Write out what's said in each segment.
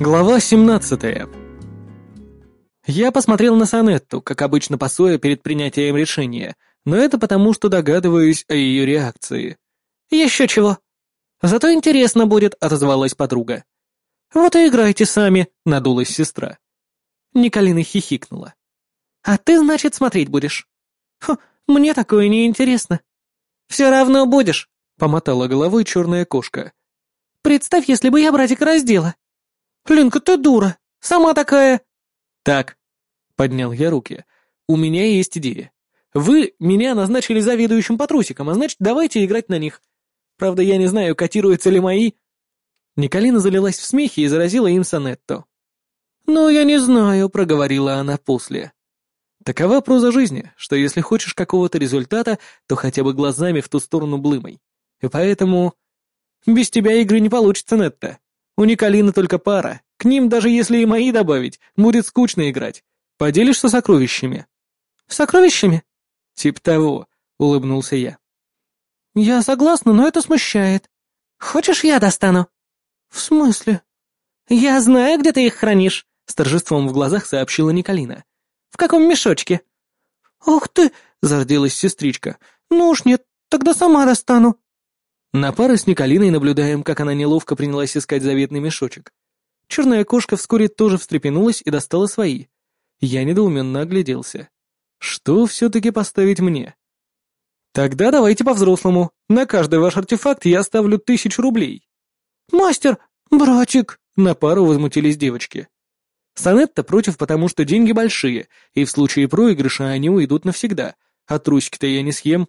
Глава 17 Я посмотрел на Санетту, как обычно пасуя перед принятием решения, но это потому, что догадываюсь о ее реакции. «Еще чего?» «Зато интересно будет», — отозвалась подруга. «Вот и играйте сами», — надулась сестра. Николина хихикнула. «А ты, значит, смотреть будешь?» «Хм, мне такое не интересно». «Все равно будешь», — помотала головой черная кошка. «Представь, если бы я братика раздела». «Ленка, ты дура! Сама такая!» «Так», — поднял я руки, — «у меня есть идея. Вы меня назначили заведующим по трусикам, а значит, давайте играть на них. Правда, я не знаю, котируются ли мои...» Николина залилась в смехе и заразила им сонетто. «Ну, я не знаю», — проговорила она после. Такова проза жизни, что если хочешь какого-то результата, то хотя бы глазами в ту сторону блымай. И поэтому... Без тебя игры не получится, Нетта. У Николины только пара. К ним, даже если и мои добавить, будет скучно играть. Поделишься сокровищами?» «Сокровищами?» «Тип того», — улыбнулся я. «Я согласна, но это смущает. Хочешь, я достану?» «В смысле?» «Я знаю, где ты их хранишь», — с торжеством в глазах сообщила Николина. «В каком мешочке?» «Ух ты!» — зарделась сестричка. «Ну уж нет, тогда сама достану». На пары с Николиной наблюдаем, как она неловко принялась искать заветный мешочек. Черная кошка вскоре тоже встрепенулась и достала свои. Я недоуменно огляделся. Что все-таки поставить мне? Тогда давайте по-взрослому. На каждый ваш артефакт я ставлю тысячу рублей. Мастер, братик, на пару возмутились девочки. Санетта против, потому что деньги большие, и в случае проигрыша они уйдут навсегда, а трусики-то я не съем.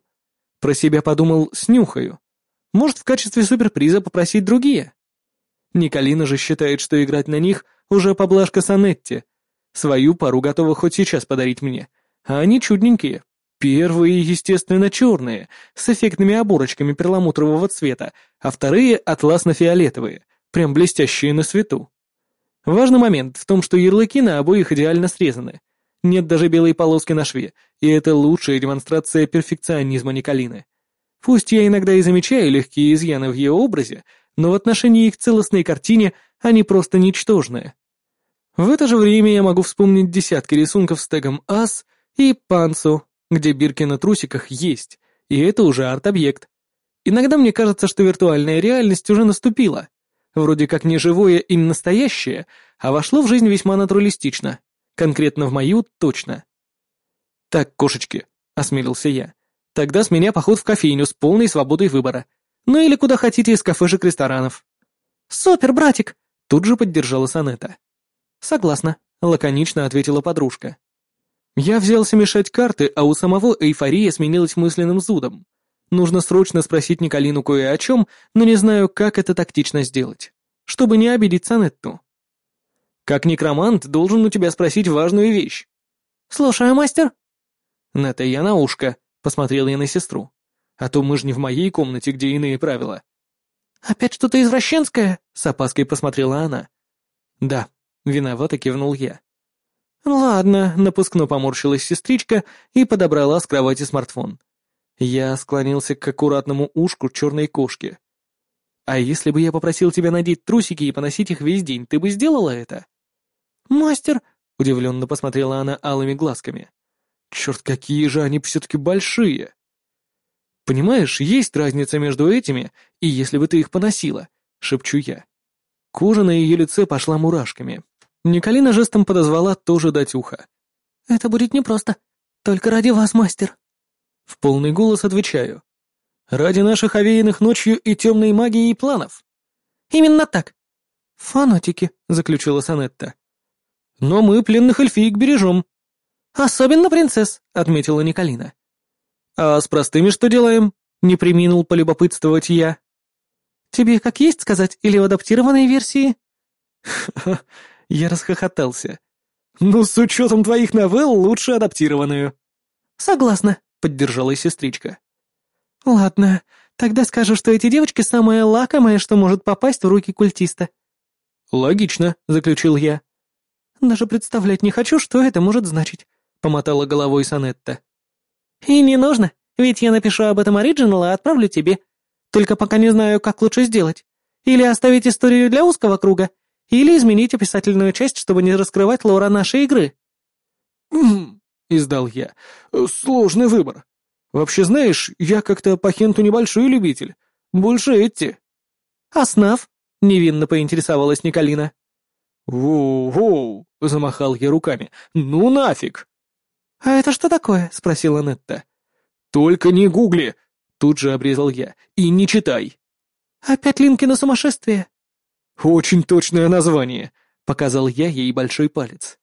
Про себя подумал, снюхаю. Может, в качестве суперприза попросить другие? Николина же считает, что играть на них уже поблажка Санетти. Свою пару готова хоть сейчас подарить мне. А они чудненькие. Первые, естественно, черные, с эффектными оборочками перламутрового цвета, а вторые атласно-фиолетовые, прям блестящие на свету. Важный момент в том, что ярлыки на обоих идеально срезаны. Нет даже белой полоски на шве, и это лучшая демонстрация перфекционизма Николины. Пусть я иногда и замечаю легкие изъяны в ее образе, но в отношении их целостной картине они просто ничтожные. В это же время я могу вспомнить десятки рисунков с тегом «Ас» и «Панцу», где бирки на трусиках есть, и это уже арт-объект. Иногда мне кажется, что виртуальная реальность уже наступила. Вроде как не живое и не настоящее, а вошло в жизнь весьма натуралистично. Конкретно в мою точно. «Так, кошечки», — осмелился я, Тогда с меня поход в кофейню с полной свободой выбора. Ну или куда хотите из кафешек-ресторанов». «Супер, братик!» — тут же поддержала Санета. «Согласна», — лаконично ответила подружка. Я взялся мешать карты, а у самого эйфория сменилась мысленным зудом. Нужно срочно спросить Николину кое о чем, но не знаю, как это тактично сделать, чтобы не обидеть Санетту. Как некромант, должен у тебя спросить важную вещь. «Слушаю, мастер». «Это я на ушко», Посмотрел я на сестру. А то мы же не в моей комнате, где иные правила. «Опять что-то извращенское?» — с опаской посмотрела она. «Да», — виновато кивнул я. «Ладно», — напускно поморщилась сестричка и подобрала с кровати смартфон. Я склонился к аккуратному ушку черной кошки. «А если бы я попросил тебя надеть трусики и поносить их весь день, ты бы сделала это?» «Мастер», — удивленно посмотрела она алыми глазками. Черт, какие же они все-таки большие! Понимаешь, есть разница между этими и если бы ты их поносила, шепчу я. Кожа на ее лице пошла мурашками. Николина жестом подозвала тоже дать ухо. «Это будет непросто. Только ради вас, мастер». В полный голос отвечаю. «Ради наших овеянных ночью и темной магии и планов». «Именно так». «Фанатики», — заключила Санетта. «Но мы пленных эльфиек бережем», «Особенно принцесс», — отметила Николина. «А с простыми что делаем?» — не приминул полюбопытствовать я. «Тебе как есть сказать или в адаптированной версии?» Я расхохотался. «Ну, с учетом твоих новелл, лучше адаптированную». «Согласна», — поддержала сестричка. «Ладно, тогда скажу, что эти девочки самое лакомое, что может попасть в руки культиста». «Логично», — заключил я. «Даже представлять не хочу, что это может значить», — помотала головой Санетта. «И не нужно, ведь я напишу об этом оригинал и отправлю тебе. Только пока не знаю, как лучше сделать. Или оставить историю для узкого круга, Или изменить описательную часть, чтобы не раскрывать лора нашей игры». Издал я. «Сложный выбор. Вообще, знаешь, я как-то по хенту небольшой любитель. Больше эти». «А снав?» — невинно поинтересовалась Николина. «Воу-воу!» — замахал я руками. «Ну нафиг!» «А это что такое?» — спросила Нетта. «Только не гугли!» — тут же обрезал я. «И не читай!» «Опять линки на сумасшествие?» «Очень точное название!» — показал я ей большой палец.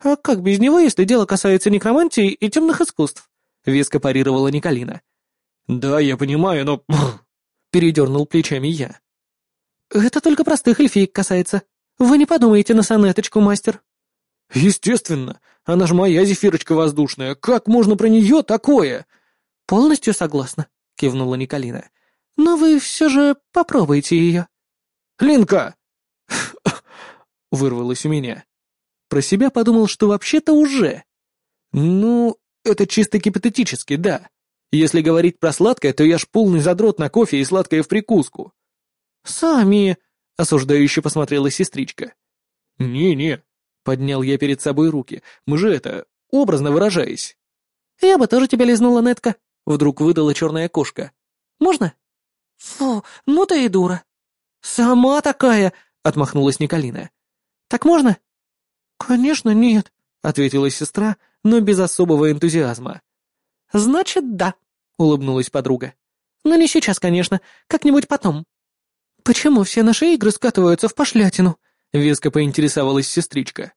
«А как без него, если дело касается некромантии и темных искусств?» — веско парировала Николина. «Да, я понимаю, но...» — передернул плечами я. «Это только простых эльфиек касается. Вы не подумайте на сонеточку, мастер». «Естественно. Она же моя зефирочка воздушная. Как можно про нее такое?» «Полностью согласна», — кивнула Николина. «Но вы все же попробуйте ее». «Линка!» Вырвалось у меня. Про себя подумал, что вообще-то уже. Ну, это чисто гипотетически, да. Если говорить про сладкое, то я ж полный задрот на кофе и сладкое в прикуску. «Сами...» — осуждающе посмотрела сестричка. «Не-не», — поднял я перед собой руки, — «мы же это, образно выражаясь». «Я бы тоже тебя лизнула, Нетка», — вдруг выдала черная кошка. «Можно?» «Фу, ну ты и дура». «Сама такая», — отмахнулась Николина. «Так можно?» «Конечно нет», — ответила сестра, но без особого энтузиазма. «Значит, да», — улыбнулась подруга. «Но не сейчас, конечно, как-нибудь потом». «Почему все наши игры скатываются в пошлятину?» — веско поинтересовалась сестричка.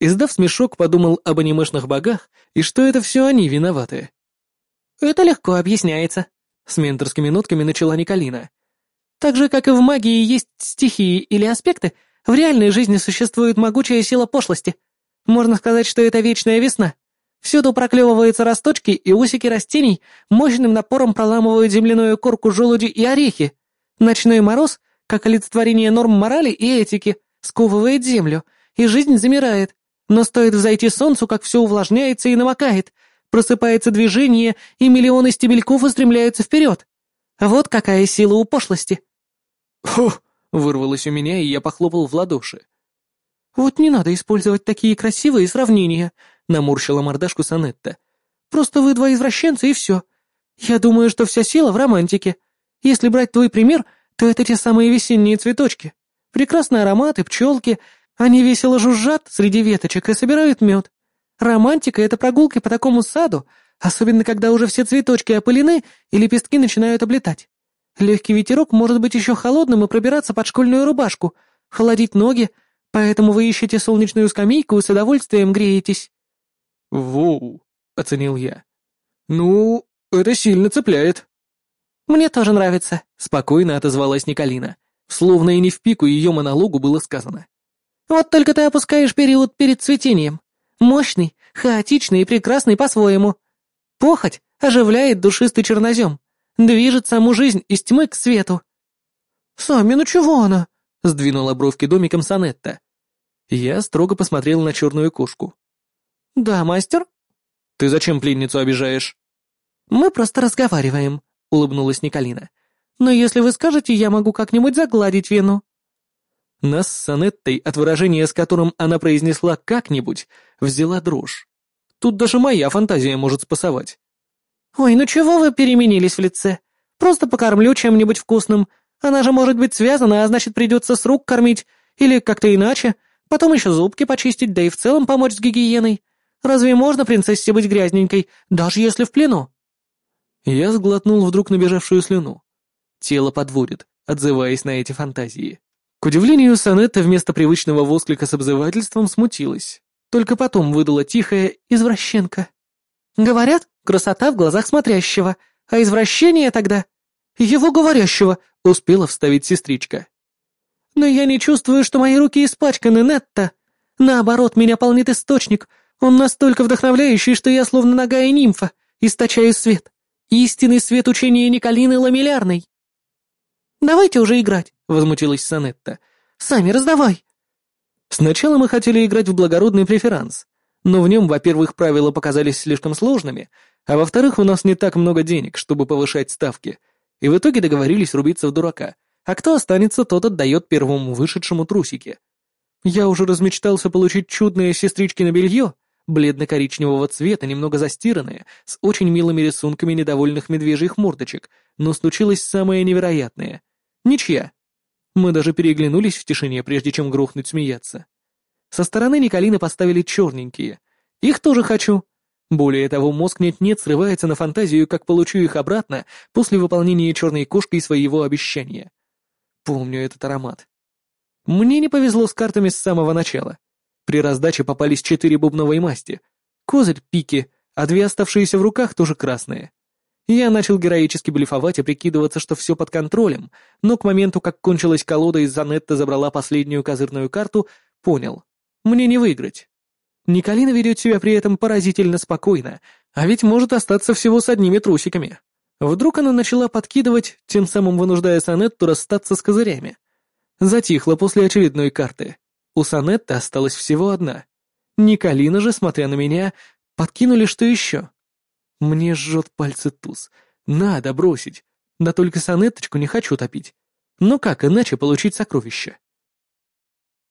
Издав смешок, подумал об анимешных богах и что это все они виноваты. «Это легко объясняется», — с менторскими нотками начала Николина. «Так же, как и в магии есть стихии или аспекты, в реальной жизни существует могучая сила пошлости. Можно сказать, что это вечная весна. Всюду проклевываются росточки и усики растений, мощным напором проламывают земляную корку желуди и орехи, Ночной мороз, как олицетворение норм морали и этики, сковывает землю, и жизнь замирает. Но стоит взойти солнцу, как все увлажняется и намокает, просыпается движение, и миллионы стебельков устремляются вперед. Вот какая сила у пошлости. «Фух!» — вырвалось у меня, и я похлопал в ладоши. «Вот не надо использовать такие красивые сравнения», — наморщила мордашку Санетта. «Просто вы два извращенца, и все. Я думаю, что вся сила в романтике. Если брать твой пример, то это те самые весенние цветочки. Прекрасный аромат и пчелки. Они весело жужжат среди веточек и собирают мед. Романтика — это прогулки по такому саду, особенно когда уже все цветочки опылены и лепестки начинают облетать. Легкий ветерок может быть еще холодным и пробираться под школьную рубашку, холодить ноги, поэтому вы ищете солнечную скамейку и с удовольствием греетесь». «Воу», — оценил я. «Ну, это сильно цепляет». «Мне тоже нравится», — спокойно отозвалась Николина. Словно и не в пику ее монологу было сказано. «Вот только ты опускаешь период перед цветением. Мощный, хаотичный и прекрасный по-своему. Похоть оживляет душистый чернозем, движет саму жизнь из тьмы к свету». «Сами, ну чего она?» — сдвинула бровки домиком Санетта. Я строго посмотрел на черную кошку. «Да, мастер?» «Ты зачем пленницу обижаешь?» «Мы просто разговариваем», — улыбнулась Николина. «Но если вы скажете, я могу как-нибудь загладить вину». Нас с Анеттой от выражения, с которым она произнесла «как-нибудь», взяла дрожь. Тут даже моя фантазия может спасовать. «Ой, ну чего вы переменились в лице? Просто покормлю чем-нибудь вкусным. Она же может быть связана, а значит придется с рук кормить. Или как-то иначе. Потом еще зубки почистить, да и в целом помочь с гигиеной. Разве можно принцессе быть грязненькой, даже если в плену?» Я сглотнул вдруг набежавшую слюну. Тело подводит, отзываясь на эти фантазии. К удивлению, Санетта вместо привычного восклика с обзывательством смутилась. Только потом выдала тихое «извращенка». «Говорят, красота в глазах смотрящего, а извращение тогда...» «Его говорящего», — успела вставить сестричка. «Но я не чувствую, что мои руки испачканы, Нетта. Наоборот, меня полнит источник. Он настолько вдохновляющий, что я словно ногая нимфа, источаю свет. Истинный свет учения Николины Ламелярной. «Давайте уже играть», — возмутилась Санетта. «Сами раздавай». Сначала мы хотели играть в благородный преферанс, но в нем, во-первых, правила показались слишком сложными, а во-вторых, у нас не так много денег, чтобы повышать ставки, и в итоге договорились рубиться в дурака, а кто останется, тот отдает первому вышедшему трусики. Я уже размечтался получить чудное сестричкино белье, бледно-коричневого цвета, немного застиранное, с очень милыми рисунками недовольных медвежьих мордочек, но случилось самое невероятное. Ничья. Мы даже переглянулись в тишине, прежде чем грохнуть смеяться. Со стороны Николины поставили черненькие. Их тоже хочу. Более того, мозг нет-нет срывается на фантазию, как получу их обратно после выполнения черной кошкой своего обещания. Помню этот аромат. Мне не повезло с картами с самого начала. При раздаче попались четыре бубновой масти. Козырь — пики, а две оставшиеся в руках тоже красные. Я начал героически блефовать и прикидываться, что все под контролем, но к моменту, как кончилась колода и Занетта забрала последнюю козырную карту, понял. Мне не выиграть. Николина ведет себя при этом поразительно спокойно, а ведь может остаться всего с одними трусиками. Вдруг она начала подкидывать, тем самым вынуждая Санетту расстаться с козырями. Затихла после очередной карты. У Санетты осталась всего одна. Николина же, смотря на меня, подкинули что еще. Мне жжет пальцы туз. Надо бросить. Да только Санетточку не хочу топить. Но как иначе получить сокровище?